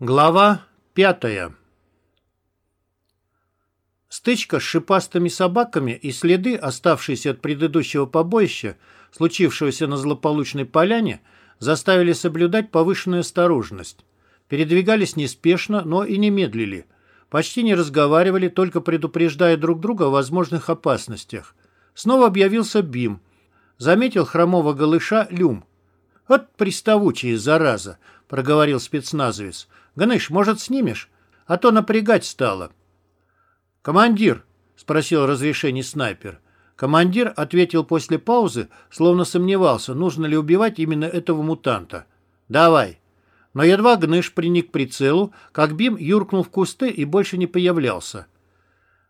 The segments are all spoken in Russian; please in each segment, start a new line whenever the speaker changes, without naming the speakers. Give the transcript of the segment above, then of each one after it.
Глава пятая Стычка с шипастыми собаками и следы, оставшиеся от предыдущего побоища, случившегося на злополучной поляне, заставили соблюдать повышенную осторожность. Передвигались неспешно, но и не медлили. Почти не разговаривали, только предупреждая друг друга о возможных опасностях. Снова объявился Бим. Заметил хромого голыша Люм. «Вот приставучие, зараза!» — проговорил спецназовец. «Ганыш, может, снимешь? А то напрягать стало». «Командир!» — спросил разрешение снайпер. Командир ответил после паузы, словно сомневался, нужно ли убивать именно этого мутанта. «Давай». Но едва Гныш приник к прицелу, как Бим юркнул в кусты и больше не появлялся.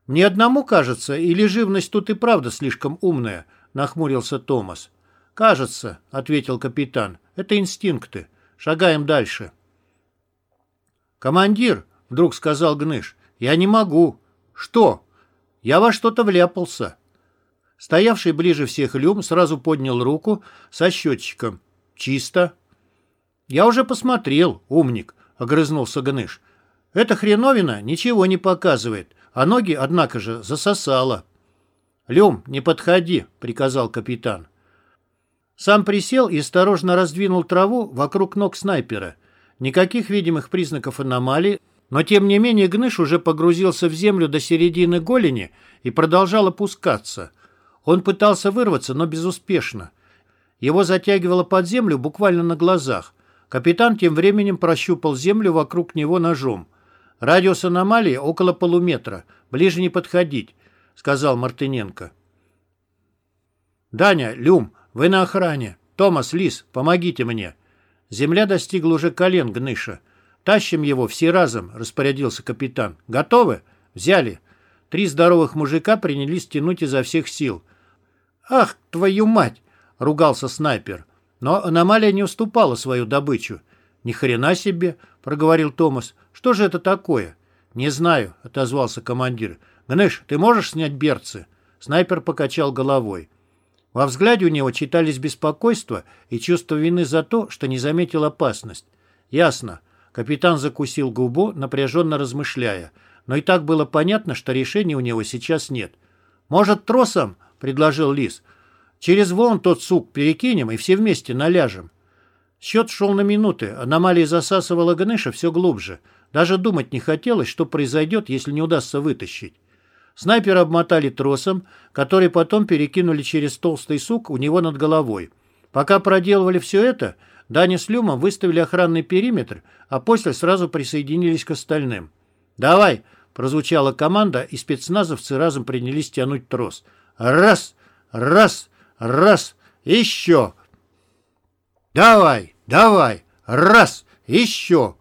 «Мне одному кажется, или живность тут и правда слишком умная?» — нахмурился Томас. «Кажется», — ответил капитан. «Это инстинкты. Шагаем дальше». «Командир», — вдруг сказал Гныш, — «я не могу». «Что?» «Я во что-то вляпался». Стоявший ближе всех Люм сразу поднял руку со счетчиком. «Чисто». «Я уже посмотрел, умник», — огрызнулся Гныш. «Эта хреновина ничего не показывает, а ноги, однако же, засосала». «Люм, не подходи», — приказал капитан. Сам присел и осторожно раздвинул траву вокруг ног снайпера. Никаких видимых признаков аномалии, но тем не менее Гныш уже погрузился в землю до середины голени и продолжал опускаться. Он пытался вырваться, но безуспешно. Его затягивало под землю буквально на глазах. Капитан тем временем прощупал землю вокруг него ножом. «Радиус аномалии около полуметра. Ближе не подходить», — сказал Мартыненко. «Даня, Люм, вы на охране. Томас, Лис, помогите мне». Земля достигла уже колен Гныша. «Тащим его все разом», — распорядился капитан. «Готовы?» «Взяли». Три здоровых мужика принялись тянуть изо всех сил. «Ах, твою мать!» — ругался снайпер. Но аномалия не уступала свою добычу. «Ни хрена себе!» — проговорил Томас. «Что же это такое?» «Не знаю», — отозвался командир. «Гныш, ты можешь снять берцы?» Снайпер покачал головой. Во взгляде у него читались беспокойство и чувство вины за то, что не заметил опасность. Ясно. Капитан закусил губу, напряженно размышляя. Но и так было понятно, что решения у него сейчас нет. «Может, тросом?» — предложил Лис. «Через вон тот сук перекинем и все вместе наляжем». Счет шел на минуты. Аномалия засасывала Ганыша все глубже. Даже думать не хотелось, что произойдет, если не удастся вытащить. Снайпера обмотали тросом, который потом перекинули через толстый сук у него над головой. Пока проделывали все это, Даня с Люмом выставили охранный периметр, а после сразу присоединились к остальным. «Давай!» – прозвучала команда, и спецназовцы разом принялись тянуть трос. «Раз! Раз! Раз! Еще!» «Давай! Давай! Раз! Еще!»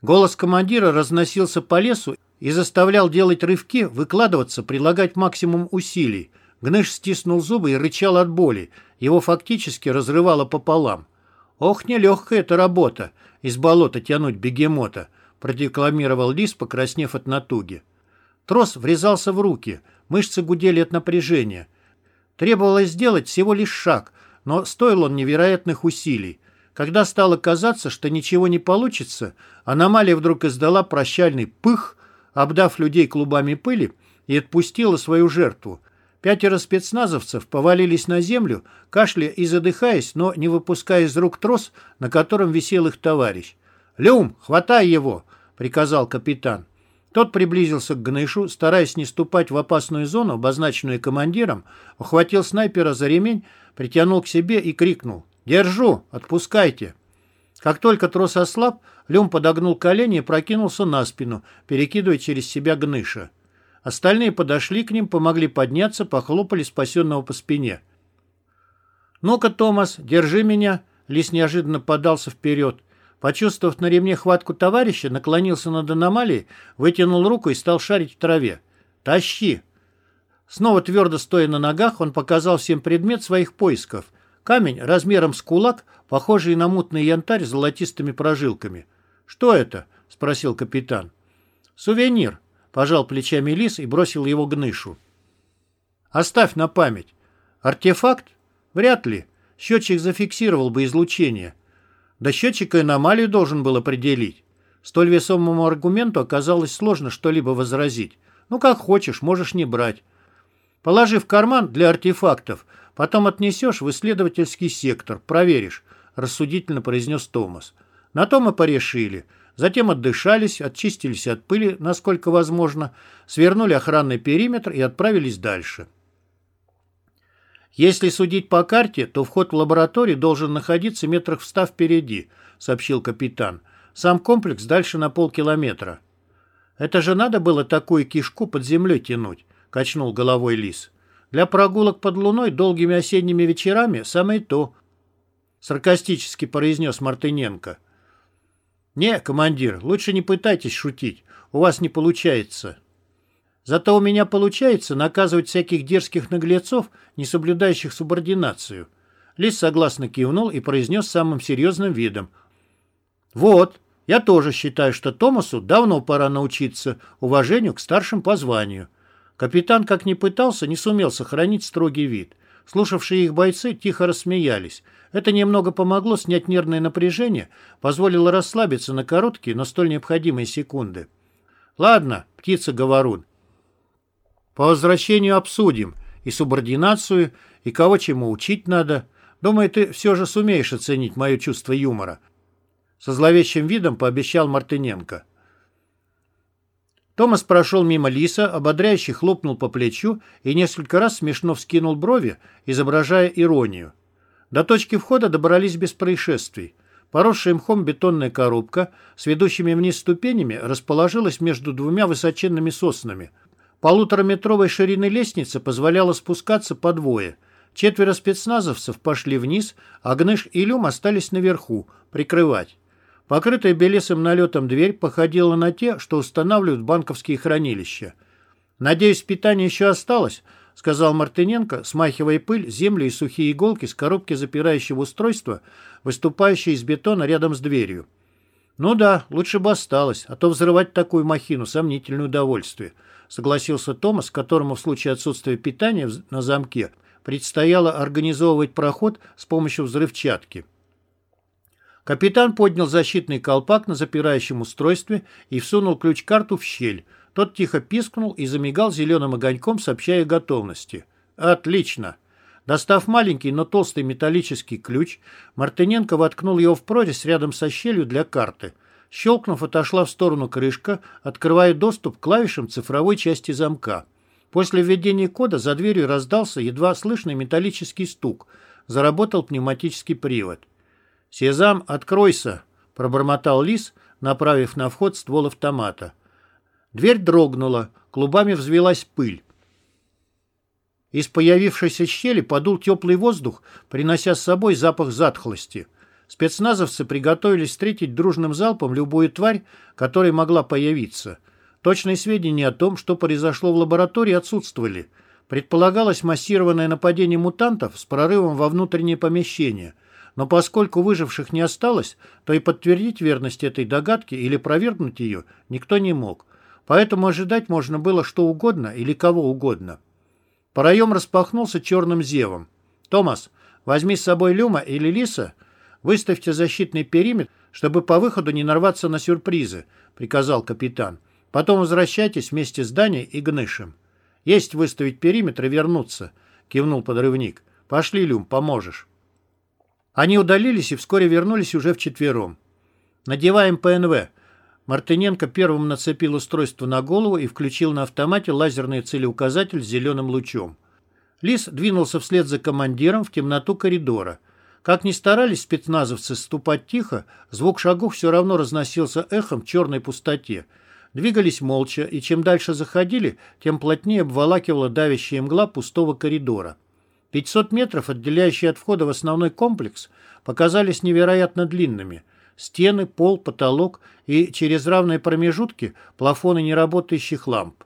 Голос командира разносился по лесу, и заставлял делать рывки, выкладываться, прилагать максимум усилий. Гныш стиснул зубы и рычал от боли. Его фактически разрывало пополам. «Ох, нелегкая эта работа! Из болота тянуть бегемота!» продекламировал Лис, покраснев от натуги. Трос врезался в руки, мышцы гудели от напряжения. Требовалось сделать всего лишь шаг, но стоил он невероятных усилий. Когда стало казаться, что ничего не получится, аномалия вдруг издала прощальный «пых», обдав людей клубами пыли, и отпустила свою жертву. Пятеро спецназовцев повалились на землю, кашляя и задыхаясь, но не выпуская из рук трос, на котором висел их товарищ. «Люм, хватай его!» — приказал капитан. Тот приблизился к Гнышу, стараясь не ступать в опасную зону, обозначенную командиром, ухватил снайпера за ремень, притянул к себе и крикнул «Держу! Отпускайте!» Как только трос ослаб, Люм подогнул колени и прокинулся на спину, перекидывая через себя гныша. Остальные подошли к ним, помогли подняться, похлопали спасенного по спине. «Ну-ка, Томас, держи меня!» Лис неожиданно подался вперед. Почувствовав на ремне хватку товарища, наклонился над аномалией, вытянул руку и стал шарить в траве. «Тащи!» Снова твердо стоя на ногах, он показал всем предмет своих поисков. Камень размером с кулак, похожий на мутный янтарь с золотистыми прожилками. «Что это?» — спросил капитан. «Сувенир», — пожал плечами лис и бросил его гнышу. «Оставь на память. Артефакт? Вряд ли. Счетчик зафиксировал бы излучение. Да счетчик и аномалию должен был определить. Столь весомому аргументу оказалось сложно что-либо возразить. Ну, как хочешь, можешь не брать. Положи в карман для артефактов, потом отнесешь в исследовательский сектор, проверишь, рассудительно произнес Томас. На то мы порешили. Затем отдышались, очистились от пыли, насколько возможно, свернули охранный периметр и отправились дальше. Если судить по карте, то вход в лабораторию должен находиться метрах в ста впереди, сообщил капитан. Сам комплекс дальше на полкилометра. Это же надо было такую кишку под землей тянуть, качнул головой лис. Для прогулок под луной долгими осенними вечерами самое то, саркастически произнес Мартыненко. «Не, командир, лучше не пытайтесь шутить. У вас не получается. Зато у меня получается наказывать всяких дерзких наглецов, не соблюдающих субординацию». Лис согласно кивнул и произнес самым серьезным видом. «Вот, я тоже считаю, что Томасу давно пора научиться уважению к старшим по званию». Капитан, как ни пытался, не сумел сохранить строгий вид. Слушавшие их бойцы тихо рассмеялись – это немного помогло снять нервное напряжение, позволило расслабиться на короткие, но столь необходимые секунды. «Ладно, птица-говорун. По возвращению обсудим и субординацию, и кого чему учить надо. Думаю, ты все же сумеешь оценить мое чувство юмора». Со зловещим видом пообещал Мартыненко. Томас прошел мимо Лиса, ободряюще хлопнул по плечу и несколько раз смешно вскинул брови, изображая иронию. До точки входа добрались без происшествий. Поросшая мхом бетонная коробка с ведущими вниз ступенями расположилась между двумя высоченными соснами. Полутораметровой ширины лестницы позволяла спускаться по двое. Четверо спецназовцев пошли вниз, а Гныш и Люм остались наверху, прикрывать. Покрытая белесым налетом дверь походила на те, что устанавливают банковские хранилища. «Надеюсь, питание еще осталось?» сказал Мартыненко, смахивая пыль, землю и сухие иголки с коробки запирающего устройства, выступающей из бетона рядом с дверью. «Ну да, лучше бы осталось, а то взрывать такую махину — сомнительное удовольствие», согласился Томас, которому в случае отсутствия питания на замке предстояло организовывать проход с помощью взрывчатки. Капитан поднял защитный колпак на запирающем устройстве и всунул ключ-карту в щель — тот тихо пискнул и замигал зеленым огоньком, сообщая готовности. «Отлично!» Достав маленький, но толстый металлический ключ, Мартыненко воткнул его в прорезь рядом со щелью для карты. Щелкнув, отошла в сторону крышка, открывая доступ к клавишам цифровой части замка. После введения кода за дверью раздался едва слышный металлический стук. Заработал пневматический привод. «Сезам, откройся!» – пробормотал лис, направив на вход ствол автомата. Дверь дрогнула, клубами взвелась пыль. Из появившейся щели подул теплый воздух, принося с собой запах затхлости. Спецназовцы приготовились встретить дружным залпом любую тварь, которая могла появиться. Точные сведения о том, что произошло в лаборатории, отсутствовали. Предполагалось массированное нападение мутантов с прорывом во внутреннее помещение. Но поскольку выживших не осталось, то и подтвердить верность этой догадки или провергнуть ее никто не мог. Поэтому ожидать можно было что угодно или кого угодно. Проем распахнулся черным зевом. «Томас, возьми с собой Люма или Лиса, выставьте защитный периметр, чтобы по выходу не нарваться на сюрпризы», — приказал капитан. «Потом возвращайтесь вместе с Даней и Гнышем». «Есть выставить периметр и вернуться», — кивнул подрывник. «Пошли, Люм, поможешь». Они удалились и вскоре вернулись уже вчетвером. «Надеваем ПНВ», Мартыненко первым нацепил устройство на голову и включил на автомате лазерный целеуказатель с зеленым лучом. Лис двинулся вслед за командиром в темноту коридора. Как ни старались спецназовцы ступать тихо, звук шагов все равно разносился эхом в черной пустоте. Двигались молча, и чем дальше заходили, тем плотнее обволакивала давящая мгла пустого коридора. 500 метров, отделяющие от входа в основной комплекс, показались невероятно длинными – стены, пол, потолок и через равные промежутки плафоны неработающих ламп.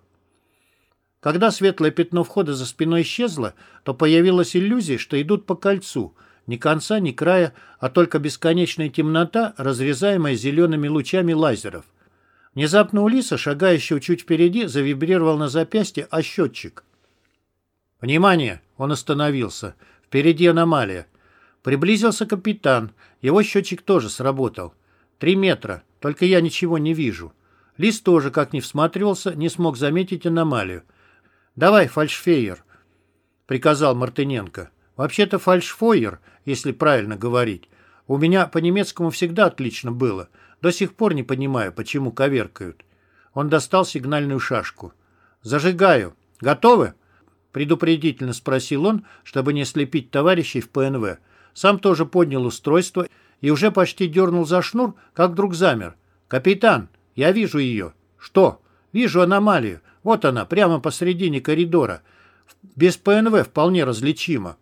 Когда светлое пятно входа за спиной исчезло, то появилась иллюзия, что идут по кольцу, ни конца, ни края, а только бесконечная темнота, разрезаемая зелеными лучами лазеров. Внезапно у Лиса, шагающего чуть впереди, завибрировал на запястье а счетчик. «Внимание!» — он остановился. «Впереди аномалия. Приблизился капитан. Его счетчик тоже сработал. Три метра. Только я ничего не вижу. Лис тоже, как ни всматривался, не смог заметить аномалию. «Давай, фальшфейер», — приказал Мартыненко. «Вообще-то фальшфойер, если правильно говорить. У меня по-немецкому всегда отлично было. До сих пор не понимаю, почему коверкают». Он достал сигнальную шашку. «Зажигаю. Готовы?» Предупредительно спросил он, чтобы не слепить товарищей в ПНВ. Сам тоже поднял устройство и уже почти дернул за шнур, как вдруг замер. «Капитан, я вижу ее». «Что?» «Вижу аномалию. Вот она, прямо посредине коридора. Без ПНВ вполне различимо».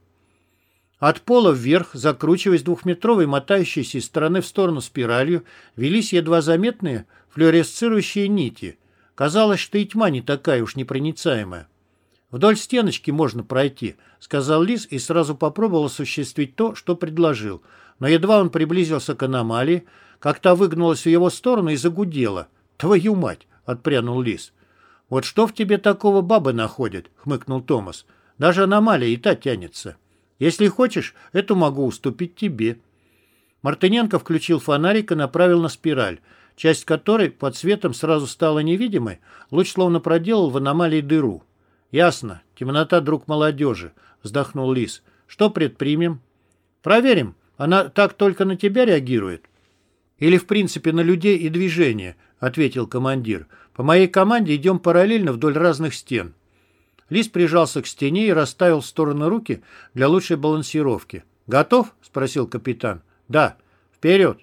От пола вверх, закручиваясь двухметровой, мотающейся из стороны в сторону спиралью, велись едва заметные флюоресцирующие нити. Казалось, что и тьма не такая уж непроницаемая. «Вдоль стеночки можно пройти», — сказал Лис и сразу попробовал осуществить то, что предложил. Но едва он приблизился к аномалии, как та выгнулась в его сторону и загудела. «Твою мать!» — отпрянул Лис. «Вот что в тебе такого бабы находит?» — хмыкнул Томас. «Даже аномалия и та тянется. Если хочешь, эту могу уступить тебе». Мартыненко включил фонарик и направил на спираль, часть которой под светом сразу стала невидимой, луч словно проделал в аномалии дыру. «Ясно. Темнота, друг молодежи», — вздохнул Лис. «Что предпримем?» «Проверим. Она так только на тебя реагирует?» «Или, в принципе, на людей и движение», — ответил командир. «По моей команде идем параллельно вдоль разных стен». Лис прижался к стене и расставил в стороны руки для лучшей балансировки. «Готов?» — спросил капитан. «Да. Вперед!»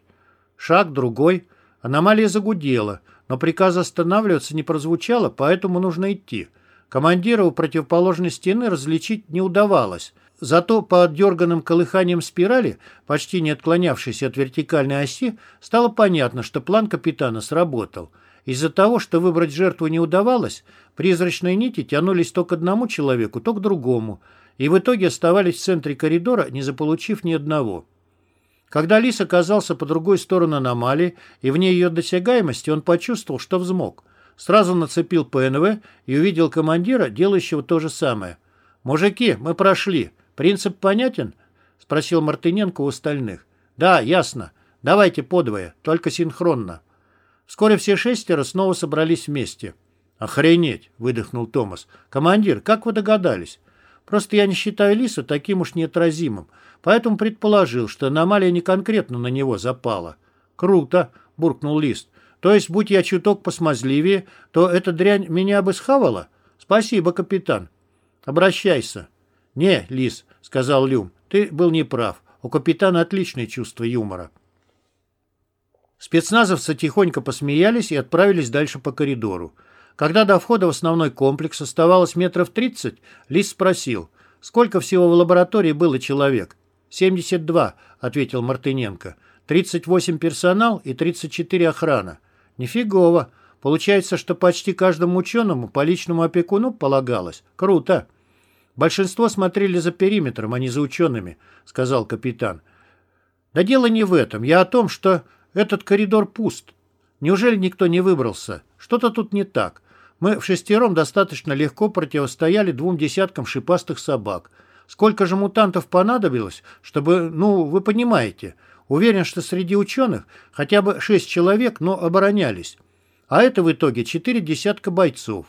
Шаг, другой. Аномалия загудела, но приказ останавливаться не прозвучало, поэтому нужно идти. Командира у противоположной стены различить не удавалось. Зато по отдерганным колыханиям спирали, почти не отклонявшейся от вертикальной оси, стало понятно, что план капитана сработал. Из-за того, что выбрать жертву не удавалось, призрачные нити тянулись то к одному человеку, то к другому, и в итоге оставались в центре коридора, не заполучив ни одного. Когда лис оказался по другой стороне аномалии и вне ее досягаемости, он почувствовал, что взмок. Сразу нацепил ПНВ и увидел командира, делающего то же самое. «Мужики, мы прошли. Принцип понятен?» — спросил Мартыненко у остальных. «Да, ясно. Давайте подвое, только синхронно». Вскоре все шестеро снова собрались вместе. «Охренеть!» — выдохнул Томас. «Командир, как вы догадались?» «Просто я не считаю Лиса таким уж неотразимым, поэтому предположил, что аномалия не конкретно на него запала». «Круто!» — буркнул Лист. То есть, будь я чуток посмазливее, то эта дрянь меня бы схавала? Спасибо, капитан. Обращайся. Не, Лис, сказал Люм, ты был неправ. У капитана отличное чувство юмора. Спецназовцы тихонько посмеялись и отправились дальше по коридору. Когда до входа в основной комплекс оставалось метров тридцать, Лис спросил, сколько всего в лаборатории было человек? «Семьдесят два», — ответил Мартыненко. «Тридцать восемь персонал и тридцать четыре охрана. Нифигово. Получается, что почти каждому ученому по личному опекуну полагалось. Круто. Большинство смотрели за периметром, а не за учеными, сказал капитан. Да дело не в этом. Я о том, что этот коридор пуст. Неужели никто не выбрался? Что-то тут не так. Мы в шестером достаточно легко противостояли двум десяткам шипастых собак. Сколько же мутантов понадобилось, чтобы, ну, вы понимаете, Уверен, что среди ученых хотя бы шесть человек, но оборонялись. А это в итоге четыре десятка бойцов.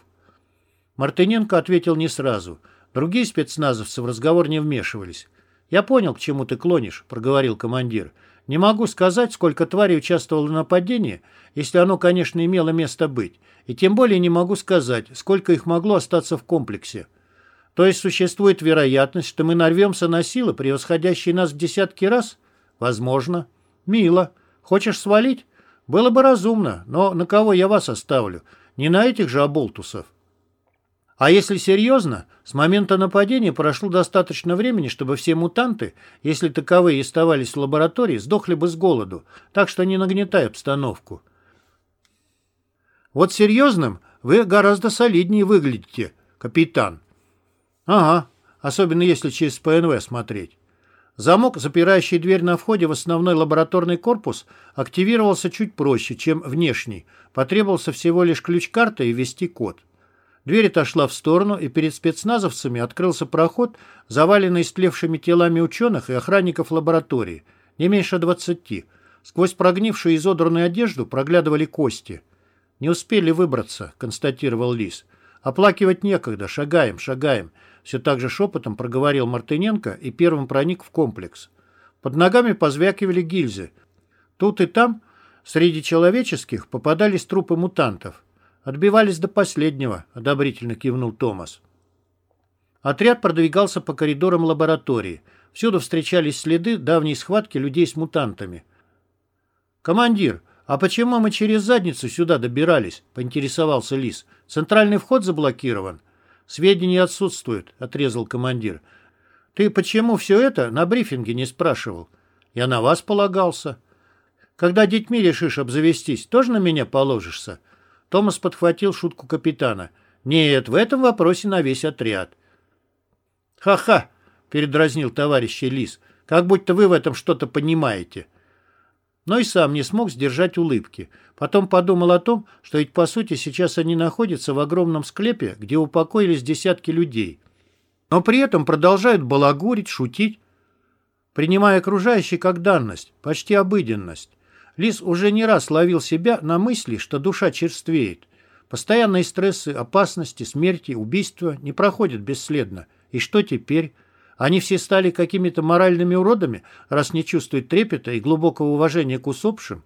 Мартыненко ответил не сразу. Другие спецназовцы в разговор не вмешивались. «Я понял, к чему ты клонишь», — проговорил командир. «Не могу сказать, сколько тварей участвовало в нападении, если оно, конечно, имело место быть. И тем более не могу сказать, сколько их могло остаться в комплексе. То есть существует вероятность, что мы нарвемся на силы, превосходящие нас в десятки раз?» Возможно. Мило. Хочешь свалить? Было бы разумно, но на кого я вас оставлю? Не на этих же оболтусов. А если серьезно, с момента нападения прошло достаточно времени, чтобы все мутанты, если таковые оставались в лаборатории, сдохли бы с голоду, так что не нагнетай обстановку. Вот серьезным вы гораздо солиднее выглядите, капитан. Ага, особенно если через ПНВ смотреть. Замок, запирающий дверь на входе в основной лабораторный корпус, активировался чуть проще, чем внешний. Потребовался всего лишь ключ-карта и ввести код. Дверь отошла в сторону, и перед спецназовцами открылся проход, заваленный истлевшими телами ученых и охранников лаборатории, не меньше двадцати. Сквозь прогнившую изодранную одежду проглядывали кости. «Не успели выбраться», — констатировал Лис. «Оплакивать некогда. Шагаем, шагаем». Все так же шепотом проговорил Мартыненко и первым проник в комплекс. Под ногами позвякивали гильзы. Тут и там, среди человеческих, попадались трупы мутантов. Отбивались до последнего, одобрительно кивнул Томас. Отряд продвигался по коридорам лаборатории. Всюду встречались следы давней схватки людей с мутантами. «Командир, а почему мы через задницу сюда добирались?» — поинтересовался Лис. «Центральный вход заблокирован». «Сведения отсутствуют», — отрезал командир. «Ты почему все это на брифинге не спрашивал?» «Я на вас полагался». «Когда детьми решишь обзавестись, тоже на меня положишься?» Томас подхватил шутку капитана. «Нет, в этом вопросе на весь отряд». «Ха-ха!» — передразнил товарищ Лис. «Как будто вы в этом что-то понимаете». Но и сам не смог сдержать улыбки. Потом подумал о том, что ведь по сути сейчас они находятся в огромном склепе, где упокоились десятки людей. Но при этом продолжают балагурить, шутить, принимая окружающее как данность, почти обыденность. Лис уже не раз ловил себя на мысли, что душа черствеет. Постоянные стрессы, опасности, смерти, убийства не проходят бесследно. И что теперь? Они все стали какими-то моральными уродами, раз не чувствуют трепета и глубокого уважения к усопшим?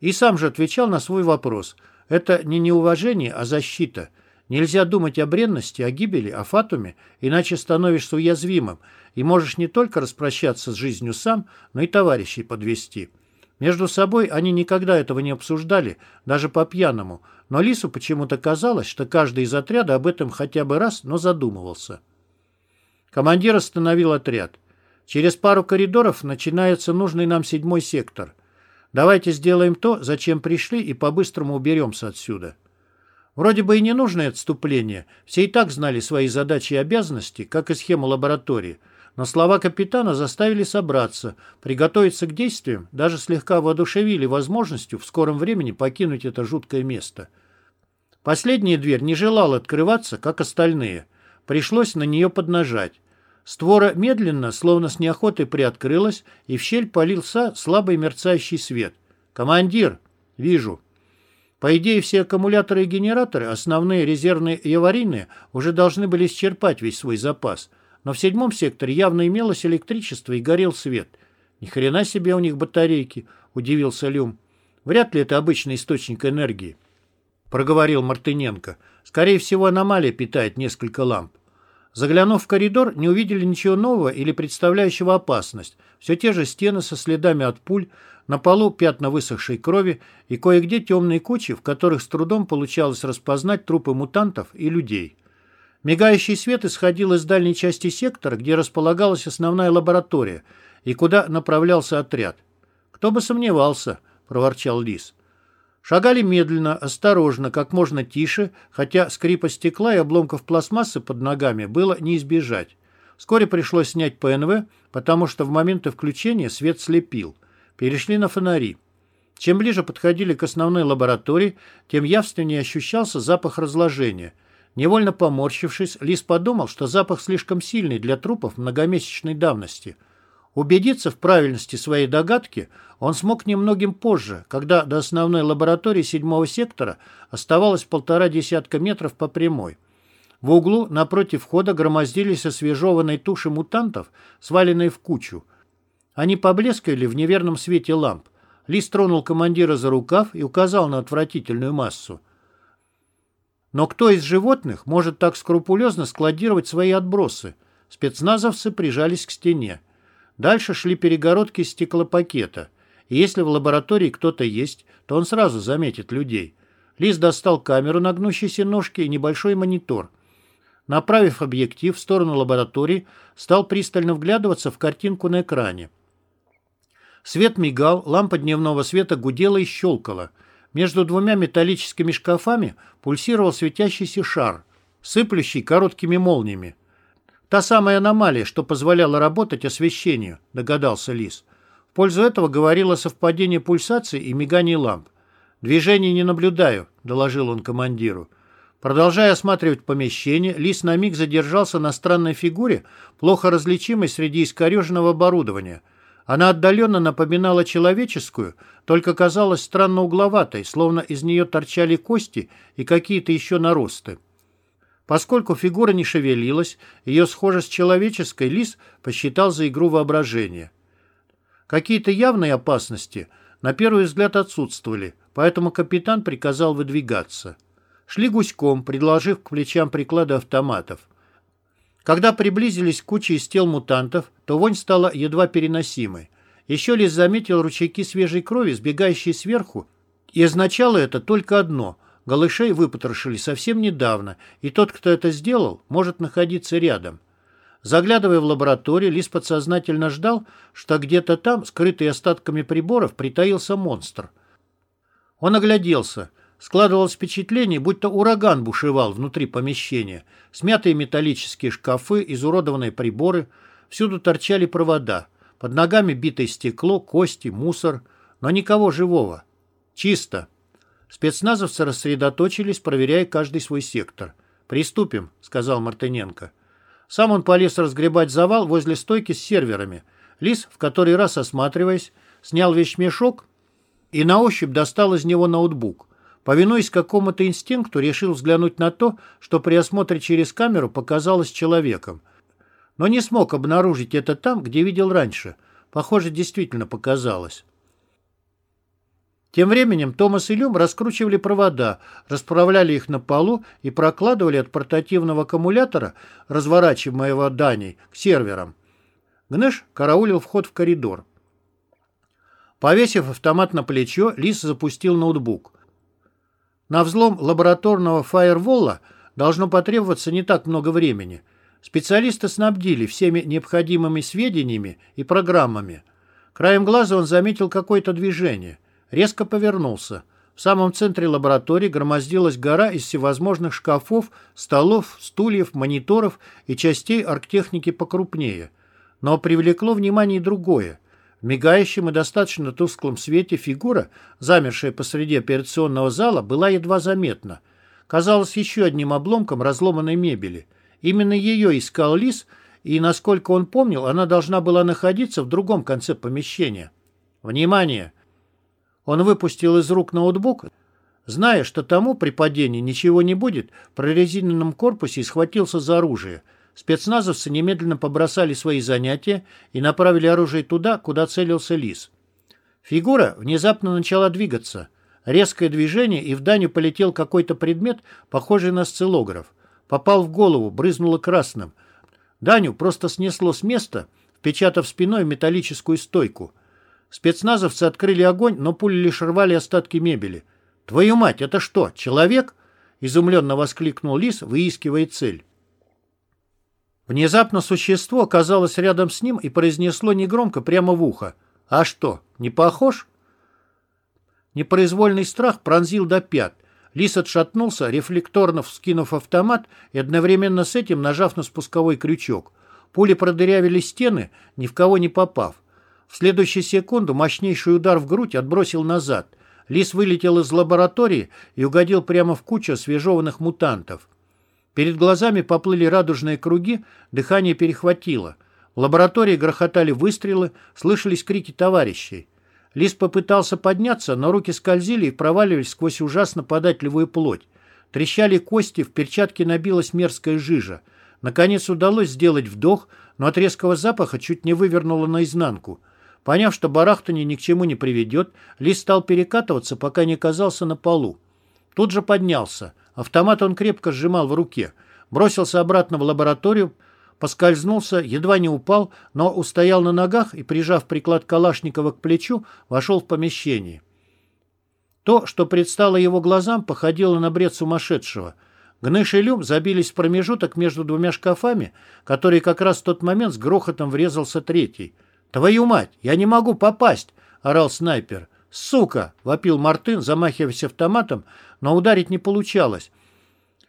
И сам же отвечал на свой вопрос. Это не неуважение, а защита. Нельзя думать о бренности, о гибели, о фатуме, иначе становишься уязвимым и можешь не только распрощаться с жизнью сам, но и товарищей подвести. Между собой они никогда этого не обсуждали, даже по-пьяному, но Лису почему-то казалось, что каждый из отряда об этом хотя бы раз, но задумывался. Командир остановил отряд. «Через пару коридоров начинается нужный нам седьмой сектор. Давайте сделаем то, зачем пришли, и по-быстрому уберемся отсюда». Вроде бы и не нужное отступление, все и так знали свои задачи и обязанности, как и схему лаборатории – но слова капитана заставили собраться, приготовиться к действиям, даже слегка воодушевили возможностью в скором времени покинуть это жуткое место. Последняя дверь не желала открываться, как остальные. Пришлось на нее поднажать. Створа медленно, словно с неохотой приоткрылась, и в щель полился слабый мерцающий свет. «Командир!» «Вижу». По идее, все аккумуляторы и генераторы, основные, резервные и аварийные, уже должны были исчерпать весь свой запас – но в седьмом секторе явно имелось электричество и горел свет. Ни хрена себе у них батарейки, удивился Люм. Вряд ли это обычный источник энергии, проговорил Мартыненко. Скорее всего, аномалия питает несколько ламп. Заглянув в коридор, не увидели ничего нового или представляющего опасность. Все те же стены со следами от пуль, на полу пятна высохшей крови и кое-где темные кучи, в которых с трудом получалось распознать трупы мутантов и людей. Мигающий свет исходил из дальней части сектора, где располагалась основная лаборатория, и куда направлялся отряд. «Кто бы сомневался», — проворчал Лис. Шагали медленно, осторожно, как можно тише, хотя скрипа стекла и обломков пластмассы под ногами было не избежать. Вскоре пришлось снять ПНВ, потому что в моменты включения свет слепил. Перешли на фонари. Чем ближе подходили к основной лаборатории, тем явственнее ощущался запах разложения — Невольно поморщившись, Лис подумал, что запах слишком сильный для трупов многомесячной давности. Убедиться в правильности своей догадки он смог немногим позже, когда до основной лаборатории седьмого сектора оставалось полтора десятка метров по прямой. В углу напротив входа громоздились освежеванные туши мутантов, сваленные в кучу. Они поблескали в неверном свете ламп. Лис тронул командира за рукав и указал на отвратительную массу. Но кто из животных может так скрупулезно складировать свои отбросы? Спецназовцы прижались к стене. Дальше шли перегородки стеклопакета. И если в лаборатории кто-то есть, то он сразу заметит людей. Лис достал камеру на гнущейся ножке и небольшой монитор. Направив объектив в сторону лаборатории, стал пристально вглядываться в картинку на экране. Свет мигал, лампа дневного света гудела и щелкала – между двумя металлическими шкафами пульсировал светящийся шар, сыплющий короткими молниями. «Та самая аномалия, что позволяла работать освещению», — догадался Лис. В пользу этого говорило совпадение пульсации и миганий ламп. «Движений не наблюдаю», — доложил он командиру. Продолжая осматривать помещение, Лис на миг задержался на странной фигуре, плохо различимой среди искореженного оборудования. Она отдаленно напоминала человеческую, только казалась странно угловатой, словно из нее торчали кости и какие-то еще наросты. Поскольку фигура не шевелилась, ее схожесть с человеческой Лис посчитал за игру воображения. Какие-то явные опасности на первый взгляд отсутствовали, поэтому капитан приказал выдвигаться. Шли гуськом, предложив к плечам приклады автоматов. Когда приблизились к куче из тел мутантов, то вонь стала едва переносимой. Еще Лис заметил ручейки свежей крови, сбегающие сверху, и означало это только одно – Голышей выпотрошили совсем недавно, и тот, кто это сделал, может находиться рядом. Заглядывая в лабораторию, Лис подсознательно ждал, что где-то там, скрытый остатками приборов, притаился монстр. Он огляделся. Складывалось впечатление, будто ураган бушевал внутри помещения. Смятые металлические шкафы, изуродованные приборы. Всюду торчали провода. Под ногами битое стекло, кости, мусор. Но никого живого. Чисто. Спецназовцы рассредоточились, проверяя каждый свой сектор. «Приступим», — сказал Мартыненко. Сам он полез разгребать завал возле стойки с серверами. Лис, в который раз осматриваясь, снял вещмешок и на ощупь достал из него ноутбук. Повинуясь какому-то инстинкту, решил взглянуть на то, что при осмотре через камеру показалось человеком. Но не смог обнаружить это там, где видел раньше. Похоже, действительно показалось. Тем временем Томас и Люм раскручивали провода, расправляли их на полу и прокладывали от портативного аккумулятора, разворачиваемого Даней, к серверам. Гнеш караулил вход в коридор. Повесив автомат на плечо, Лис запустил ноутбук. На взлом лабораторного фаервола должно потребоваться не так много времени. Специалисты снабдили всеми необходимыми сведениями и программами. Краем глаза он заметил какое-то движение – резко повернулся. В самом центре лаборатории громоздилась гора из всевозможных шкафов, столов, стульев, мониторов и частей арктехники покрупнее. Но привлекло внимание другое. В мигающем и достаточно тусклом свете фигура, замершая посреди операционного зала, была едва заметна. Казалось еще одним обломком разломанной мебели. Именно ее искал Лис, и, насколько он помнил, она должна была находиться в другом конце помещения. «Внимание!» Он выпустил из рук ноутбук, зная, что тому при падении ничего не будет, в прорезиненном корпусе и схватился за оружие. Спецназовцы немедленно побросали свои занятия и направили оружие туда, куда целился лис. Фигура внезапно начала двигаться. Резкое движение, и в Даню полетел какой-то предмет, похожий на сциллограф. Попал в голову, брызнуло красным. Даню просто снесло с места, впечатав спиной металлическую стойку – Спецназовцы открыли огонь, но пули лишь рвали остатки мебели. «Твою мать, это что, человек?» — изумленно воскликнул Лис, выискивая цель. Внезапно существо оказалось рядом с ним и произнесло негромко прямо в ухо. «А что, не похож?» Непроизвольный страх пронзил до пят. Лис отшатнулся, рефлекторно вскинув автомат и одновременно с этим нажав на спусковой крючок. Пули продырявили стены, ни в кого не попав. В следующую секунду мощнейший удар в грудь отбросил назад. Лис вылетел из лаборатории и угодил прямо в кучу освежеванных мутантов. Перед глазами поплыли радужные круги, дыхание перехватило. В лаборатории грохотали выстрелы, слышались крики товарищей. Лис попытался подняться, но руки скользили и проваливались сквозь ужасно податливую плоть. Трещали кости, в перчатке набилась мерзкая жижа. Наконец удалось сделать вдох, но от резкого запаха чуть не вывернуло наизнанку – Поняв, что барахтание ни к чему не приведет, Лис стал перекатываться, пока не оказался на полу. Тут же поднялся. Автомат он крепко сжимал в руке. Бросился обратно в лабораторию, поскользнулся, едва не упал, но устоял на ногах и, прижав приклад Калашникова к плечу, вошел в помещение. То, что предстало его глазам, походило на бред сумасшедшего. Гныш и Люм забились в промежуток между двумя шкафами, который как раз в тот момент с грохотом врезался третий — «Твою мать, я не могу попасть!» — орал снайпер. «Сука!» — вопил Мартын, замахиваясь автоматом, но ударить не получалось.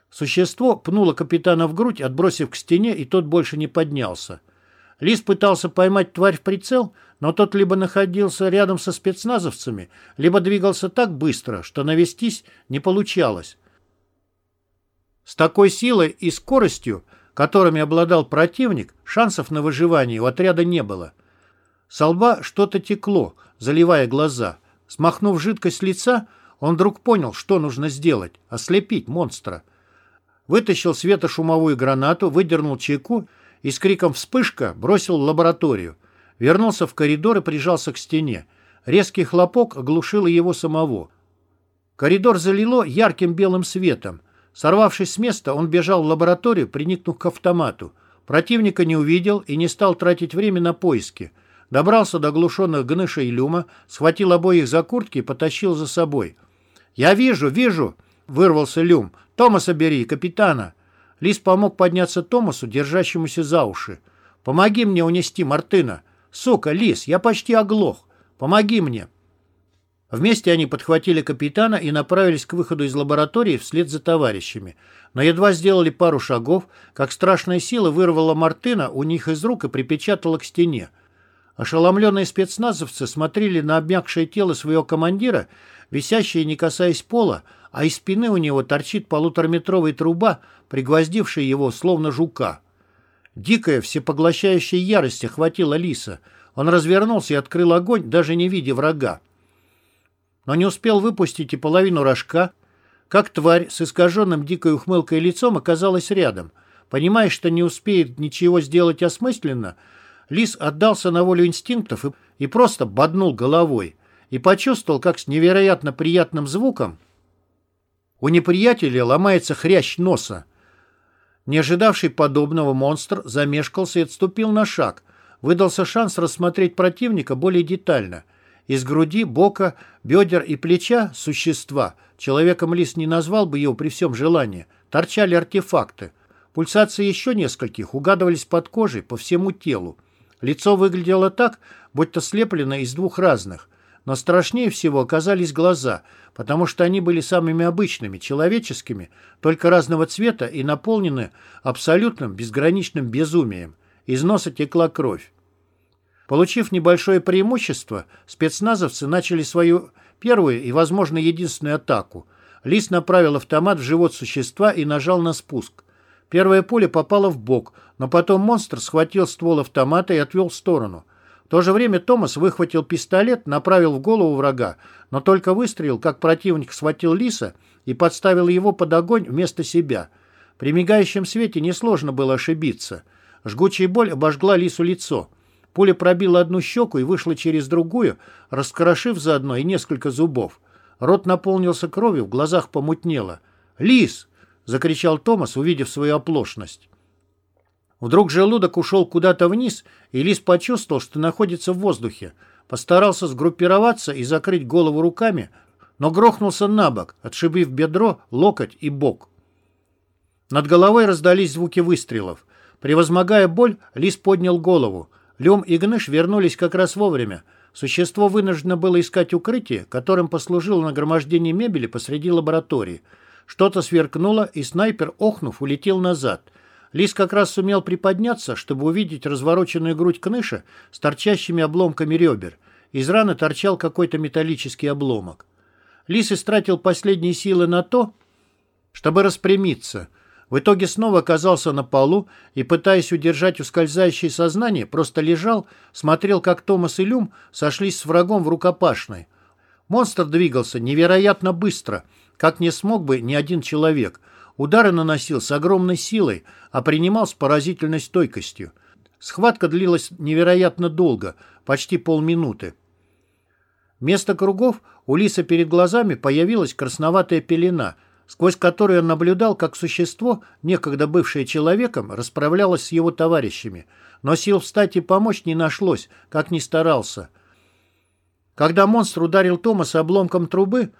Существо пнуло капитана в грудь, отбросив к стене, и тот больше не поднялся. Лис пытался поймать тварь в прицел, но тот либо находился рядом со спецназовцами, либо двигался так быстро, что навестись не получалось. С такой силой и скоростью, которыми обладал противник, шансов на выживание у отряда не было. Со лба что-то текло, заливая глаза. Смахнув жидкость с лица, он вдруг понял, что нужно сделать — ослепить монстра. Вытащил светошумовую гранату, выдернул чеку и с криком «Вспышка!» бросил в лабораторию. Вернулся в коридор и прижался к стене. Резкий хлопок оглушил его самого. Коридор залило ярким белым светом. Сорвавшись с места, он бежал в лабораторию, приникнув к автомату. Противника не увидел и не стал тратить время на поиски. Добрался до оглушенных Гныша и Люма, схватил обоих за куртки и потащил за собой. «Я вижу, вижу!» — вырвался Люм. «Томаса бери, капитана!» Лис помог подняться Томасу, держащемуся за уши. «Помоги мне унести Мартына!» «Сука, Лис, я почти оглох! Помоги мне!» Вместе они подхватили капитана и направились к выходу из лаборатории вслед за товарищами. Но едва сделали пару шагов, как страшная сила вырвала Мартына у них из рук и припечатала к стене. Ошеломленные спецназовцы смотрели на обмякшее тело своего командира, висящее не касаясь пола, а из спины у него торчит полутораметровая труба, пригвоздившая его, словно жука. Дикая, всепоглощающая ярость охватила Лиса. Он развернулся и открыл огонь, даже не видя врага. Но не успел выпустить и половину рожка, как тварь с искаженным дикой ухмылкой лицом оказалась рядом. Понимая, что не успеет ничего сделать осмысленно, Лис отдался на волю инстинктов и, и просто боднул головой и почувствовал, как с невероятно приятным звуком у неприятеля ломается хрящ носа. Не ожидавший подобного монстр замешкался и отступил на шаг. Выдался шанс рассмотреть противника более детально. Из груди, бока, бедер и плеча существа, человеком лис не назвал бы его при всем желании, торчали артефакты. Пульсации еще нескольких угадывались под кожей по всему телу. Лицо выглядело так, будто слеплено из двух разных. Но страшнее всего оказались глаза, потому что они были самыми обычными, человеческими, только разного цвета и наполнены абсолютным безграничным безумием. Из носа текла кровь. Получив небольшое преимущество, спецназовцы начали свою первую и, возможно, единственную атаку. Лис направил автомат в живот существа и нажал на спуск. Первая пуля попала в бок, но потом монстр схватил ствол автомата и отвел в сторону. В то же время Томас выхватил пистолет, направил в голову врага, но только выстрелил, как противник схватил лиса и подставил его под огонь вместо себя. При мигающем свете несложно было ошибиться. Жгучая боль обожгла лису лицо. Пуля пробила одну щеку и вышла через другую, раскрошив заодно и несколько зубов. Рот наполнился кровью, в глазах помутнело. «Лис!» — закричал Томас, увидев свою оплошность. Вдруг желудок ушел куда-то вниз, и Лис почувствовал, что находится в воздухе. Постарался сгруппироваться и закрыть голову руками, но грохнулся на бок, отшибив бедро, локоть и бок. Над головой раздались звуки выстрелов. Превозмогая боль, Лис поднял голову. Лем и Гныш вернулись как раз вовремя. Существо вынуждено было искать укрытие, которым послужило нагромождение мебели посреди лаборатории. Что-то сверкнуло, и снайпер, охнув, улетел назад — Лис как раз сумел приподняться, чтобы увидеть развороченную грудь кныша с торчащими обломками ребер. Из раны торчал какой-то металлический обломок. Лис истратил последние силы на то, чтобы распрямиться. В итоге снова оказался на полу и, пытаясь удержать ускользающее сознание, просто лежал, смотрел, как Томас и Люм сошлись с врагом в рукопашной. Монстр двигался невероятно быстро, как не смог бы ни один человек — Удары наносил с огромной силой, а принимал с поразительной стойкостью. Схватка длилась невероятно долго, почти полминуты. Вместо кругов у Лиса перед глазами появилась красноватая пелена, сквозь которую он наблюдал, как существо, некогда бывшее человеком, расправлялось с его товарищами. Но сил встать и помочь не нашлось, как ни старался. Когда монстр ударил Томаса обломком трубы,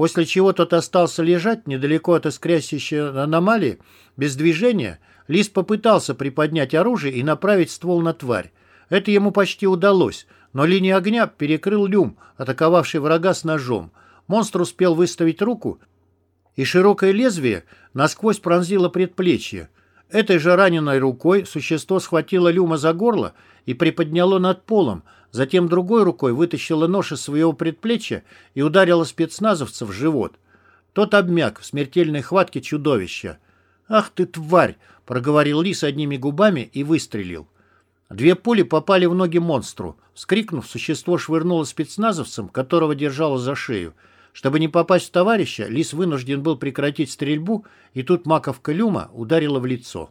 после чего тот остался лежать недалеко от искрящейся аномалии, без движения, Лис попытался приподнять оружие и направить ствол на тварь. Это ему почти удалось, но линия огня перекрыл люм, атаковавший врага с ножом. Монстр успел выставить руку, и широкое лезвие насквозь пронзило предплечье. Этой же раненой рукой существо схватило Люма за горло и приподняло над полом, затем другой рукой вытащило нож из своего предплечья и ударило спецназовца в живот. Тот обмяк в смертельной хватке чудовища. «Ах ты, тварь!» — проговорил лис одними губами и выстрелил. Две пули попали в ноги монстру. Скрикнув, существо швырнуло спецназовцем, которого держало за шею. Чтобы не попасть в товарища, лис вынужден был прекратить стрельбу, и тут маковка люма ударила в лицо.